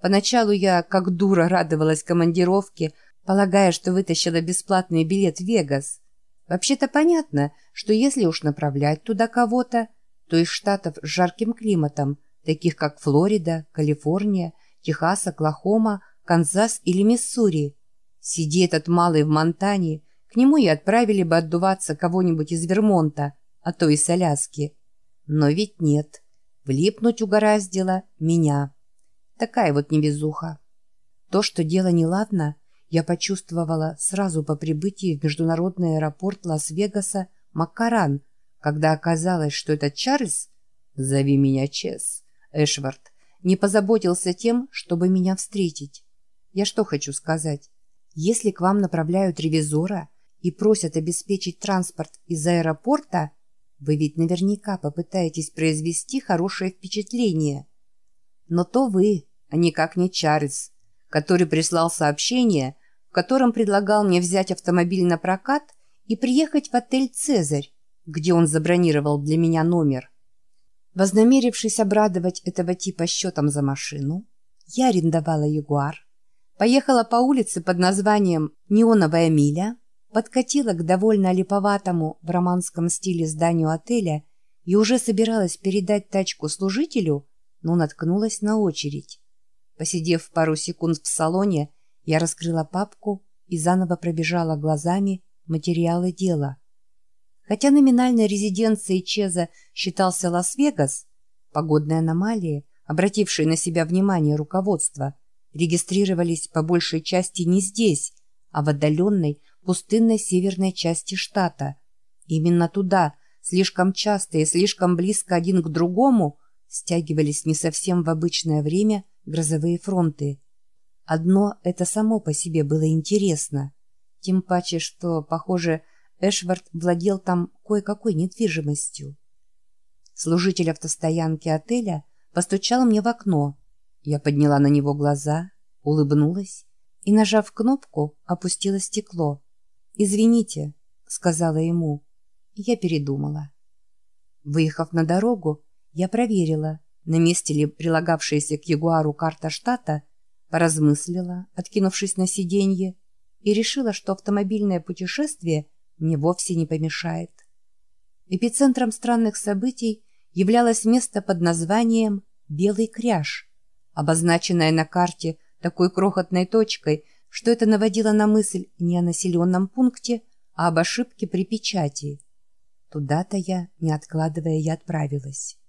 Поначалу я, как дура, радовалась командировке, полагая, что вытащила бесплатный билет в Вегас. Вообще-то понятно, что если уж направлять туда кого-то, то из штатов с жарким климатом, таких как Флорида, Калифорния, Техас, Оклахома, Канзас или Миссури. Сиди этот малый в Монтане, к нему и отправили бы отдуваться кого-нибудь из Вермонта, а то и с Аляски. Но ведь нет. Влипнуть угораздило меня. Такая вот невезуха. То, что дело неладно, я почувствовала сразу по прибытии в международный аэропорт Лас-Вегаса Маккаран, когда оказалось, что этот Чарльз, зови меня Чес, Эшвард, не позаботился тем, чтобы меня встретить. Я что хочу сказать? Если к вам направляют ревизора и просят обеспечить транспорт из аэропорта, вы ведь наверняка попытаетесь произвести хорошее впечатление. Но то вы, а никак не Чарльз, который прислал сообщение, в котором предлагал мне взять автомобиль на прокат и приехать в отель «Цезарь», где он забронировал для меня номер. Вознамерившись обрадовать этого типа счетом за машину, я арендовала «Ягуар», поехала по улице под названием «Неоновая миля», подкатила к довольно липоватому в романском стиле зданию отеля и уже собиралась передать тачку служителю, но наткнулась на очередь. Посидев пару секунд в салоне, я раскрыла папку и заново пробежала глазами материалы дела. Хотя номинальной резиденцией Чеза считался Лас-Вегас, погодные аномалии, обратившие на себя внимание руководства, регистрировались по большей части не здесь, а в отдаленной, пустынной северной части штата. Именно туда, слишком часто и слишком близко один к другому, стягивались не совсем в обычное время грозовые фронты. Одно это само по себе было интересно. Тем паче, что, похоже, Эшвард владел там кое-какой недвижимостью. Служитель автостоянки отеля постучал мне в окно. Я подняла на него глаза, улыбнулась и, нажав кнопку, опустила стекло. «Извините», — сказала ему. Я передумала. Выехав на дорогу, я проверила, на месте ли прилагавшаяся к Ягуару карта штата, поразмыслила, откинувшись на сиденье, и решила, что автомобильное путешествие мне вовсе не помешает. Эпицентром странных событий являлось место под названием «Белый кряж», обозначенное на карте такой крохотной точкой, что это наводило на мысль не о населенном пункте, а об ошибке при печати. Туда-то я, не откладывая, и отправилась.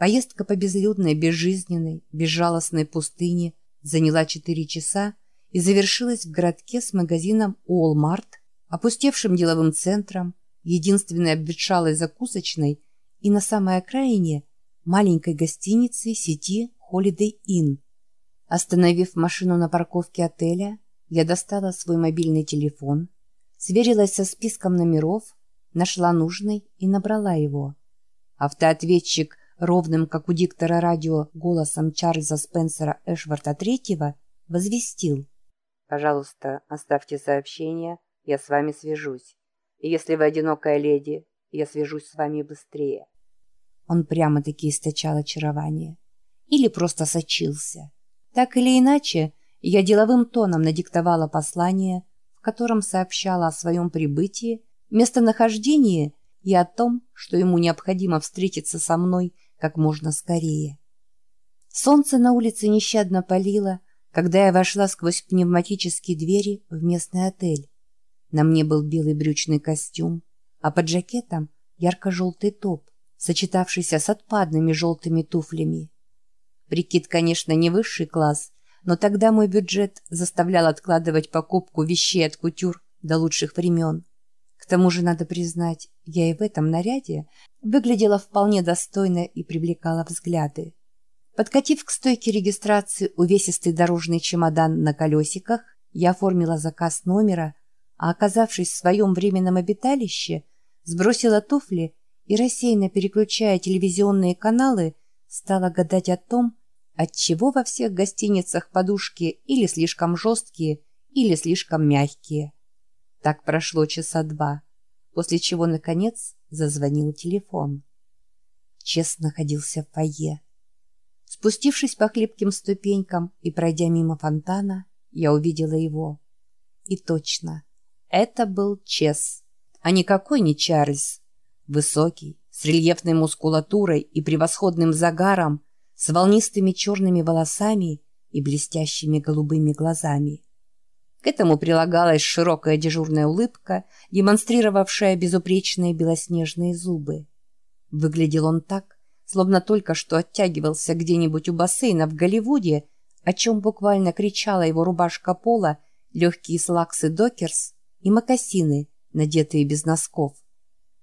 Поездка по безлюдной, безжизненной, безжалостной пустыне заняла четыре часа и завершилась в городке с магазином Walmart, опустевшим деловым центром, единственной обветшалой закусочной и на самой окраине маленькой гостиницей сети Holiday Inn. Остановив машину на парковке отеля, я достала свой мобильный телефон, сверилась со списком номеров, нашла нужный и набрала его. Автоответчик, ровным, как у диктора радио, голосом Чарльза Спенсера Эшварта III, возвестил. «Пожалуйста, оставьте сообщение, я с вами свяжусь. И если вы одинокая леди, я свяжусь с вами быстрее». Он прямо-таки источал очарование. Или просто сочился. Так или иначе, я деловым тоном надиктовала послание, в котором сообщала о своем прибытии, местонахождении и о том, что ему необходимо встретиться со мной как можно скорее. Солнце на улице нещадно палило, когда я вошла сквозь пневматические двери в местный отель. На мне был белый брючный костюм, а под жакетом ярко-желтый топ, сочетавшийся с отпадными желтыми туфлями. Прикид, конечно, не высший класс, но тогда мой бюджет заставлял откладывать покупку вещей от кутюр до лучших времен. К тому же, надо признать, я и в этом наряде выглядела вполне достойно и привлекала взгляды. Подкатив к стойке регистрации увесистый дорожный чемодан на колесиках, я оформила заказ номера, а оказавшись в своем временном обиталище, сбросила туфли и, рассеянно переключая телевизионные каналы, стала гадать о том, отчего во всех гостиницах подушки или слишком жесткие, или слишком мягкие. Так прошло часа два, после чего, наконец, зазвонил телефон. Чест находился в фойе. Спустившись по хлипким ступенькам и пройдя мимо фонтана, я увидела его. И точно, это был Чес, а никакой не Чарльз. Высокий, с рельефной мускулатурой и превосходным загаром, с волнистыми черными волосами и блестящими голубыми глазами. К этому прилагалась широкая дежурная улыбка, демонстрировавшая безупречные белоснежные зубы. Выглядел он так, словно только что оттягивался где-нибудь у бассейна в Голливуде, о чем буквально кричала его рубашка пола, легкие слаксы докерс и мокасины, надетые без носков.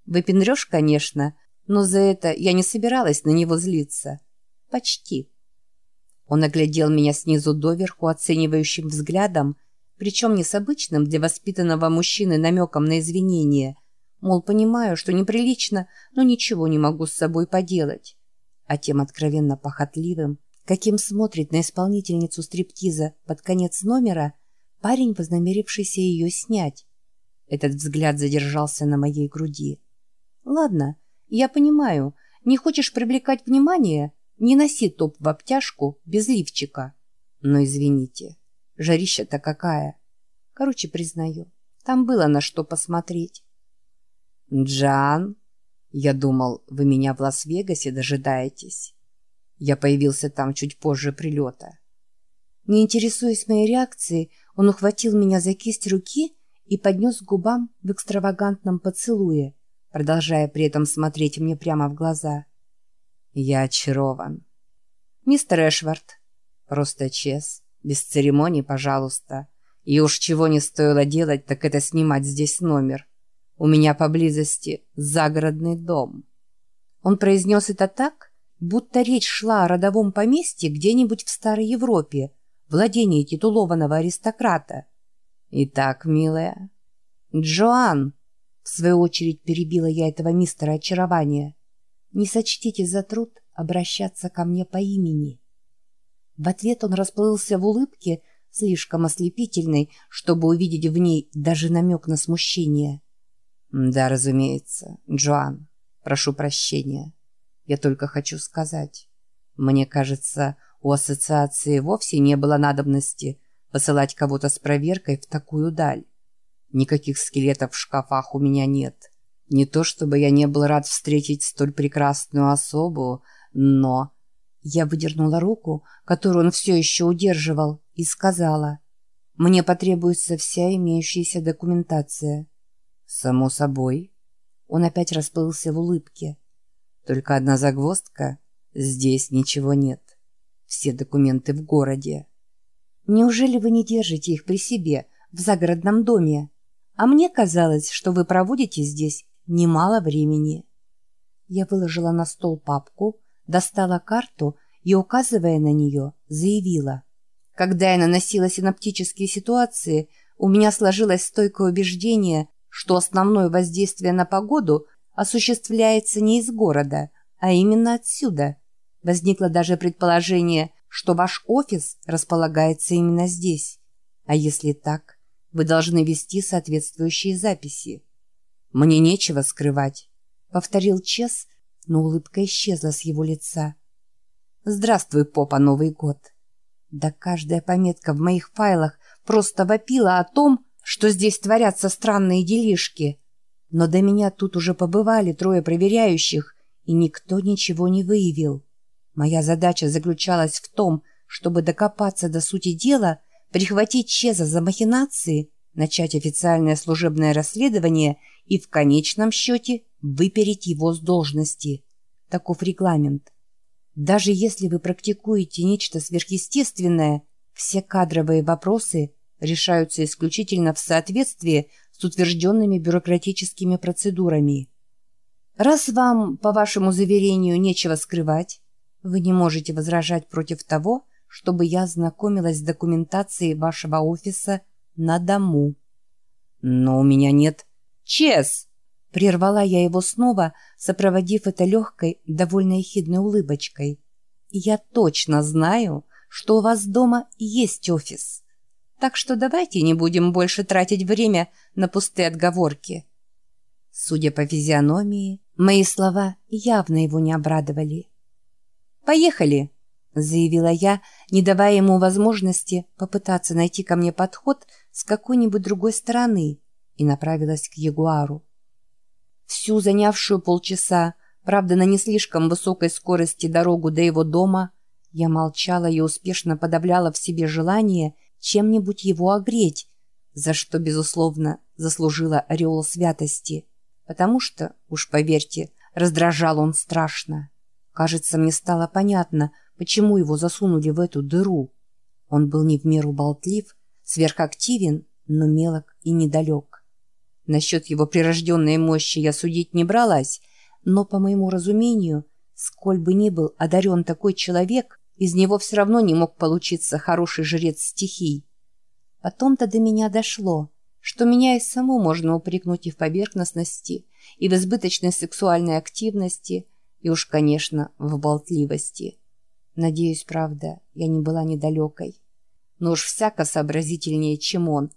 Выпендрешь, конечно, но за это я не собиралась на него злиться. Почти. Он оглядел меня снизу доверху оценивающим взглядом, причем не с обычным для воспитанного мужчины намеком на извинение, мол, понимаю, что неприлично, но ничего не могу с собой поделать, а тем откровенно похотливым, каким смотрит на исполнительницу стриптиза под конец номера парень, вознамерившийся ее снять. Этот взгляд задержался на моей груди. «Ладно, я понимаю, не хочешь привлекать внимание?» Не носи топ в обтяжку без лифчика. Но извините, жарища-то какая. Короче, признаю, там было на что посмотреть. Джан, я думал, вы меня в Лас-Вегасе дожидаетесь. Я появился там чуть позже прилета. Не интересуясь моей реакцией, он ухватил меня за кисть руки и поднес к губам в экстравагантном поцелуе, продолжая при этом смотреть мне прямо в глаза. — я очарован. Мистер Эшвард. Просто чес. Без церемоний, пожалуйста. И уж чего не стоило делать, так это снимать здесь номер. У меня поблизости загородный дом. Он произнес это так, будто речь шла о родовом поместье где-нибудь в Старой Европе, владении титулованного аристократа. Итак, милая. Джоан, в свою очередь перебила я этого мистера очарования не сочтите за труд обращаться ко мне по имени. В ответ он расплылся в улыбке, слишком ослепительной, чтобы увидеть в ней даже намек на смущение. «Да, разумеется, Джоан, прошу прощения. Я только хочу сказать. Мне кажется, у ассоциации вовсе не было надобности посылать кого-то с проверкой в такую даль. Никаких скелетов в шкафах у меня нет. Не то чтобы я не был рад встретить столь прекрасную особу, но... Я выдернула руку, которую он все еще удерживал, и сказала. «Мне потребуется вся имеющаяся документация». «Само собой». Он опять расплылся в улыбке. «Только одна загвоздка. Здесь ничего нет. Все документы в городе». «Неужели вы не держите их при себе, в загородном доме? А мне казалось, что вы проводите здесь немало времени. Я выложила на стол папку, достала карту и, указывая на нее, заявила. Когда я наносила синаптические ситуации, у меня сложилось стойкое убеждение, что основное воздействие на погоду осуществляется не из города, а именно отсюда. Возникло даже предположение, что ваш офис располагается именно здесь. А если так, вы должны вести соответствующие записи. «Мне нечего скрывать», — повторил Чес, но улыбка исчезла с его лица. «Здравствуй, попа, Новый год!» Да каждая пометка в моих файлах просто вопила о том, что здесь творятся странные делишки. Но до меня тут уже побывали трое проверяющих, и никто ничего не выявил. Моя задача заключалась в том, чтобы докопаться до сути дела, прихватить Чеза за махинации, начать официальное служебное расследование и в конечном счете выпереть его с должности. Таков регламент. Даже если вы практикуете нечто сверхъестественное, все кадровые вопросы решаются исключительно в соответствии с утвержденными бюрократическими процедурами. Раз вам, по вашему заверению, нечего скрывать, вы не можете возражать против того, чтобы я ознакомилась с документацией вашего офиса на дому. Но у меня нет Чес!» Прервала я его снова, сопроводив это легкой, довольно ехидной улыбочкой. «Я точно знаю, что у вас дома есть офис. Так что давайте не будем больше тратить время на пустые отговорки». Судя по физиономии, мои слова явно его не обрадовали. «Поехали!» — заявила я, не давая ему возможности попытаться найти ко мне подход с какой-нибудь другой стороны, и направилась к Ягуару. Всю занявшую полчаса, правда, на не слишком высокой скорости дорогу до его дома, я молчала и успешно подавляла в себе желание чем-нибудь его огреть, за что, безусловно, заслужила ореол святости. Потому что, уж поверьте, раздражал он страшно. Кажется, мне стало понятно, почему его засунули в эту дыру. Он был не в меру болтлив, сверхактивен, но мелок и недалек. Насчет его прирожденной мощи я судить не бралась, но, по моему разумению, сколь бы ни был одарен такой человек, из него все равно не мог получиться хороший жрец стихий. Потом-то до меня дошло, что меня и саму можно упрекнуть и в поверхностности, и в избыточной сексуальной активности, и уж, конечно, в болтливости. Надеюсь, правда, я не была недалекой. Но уж всяко сообразительнее, чем он,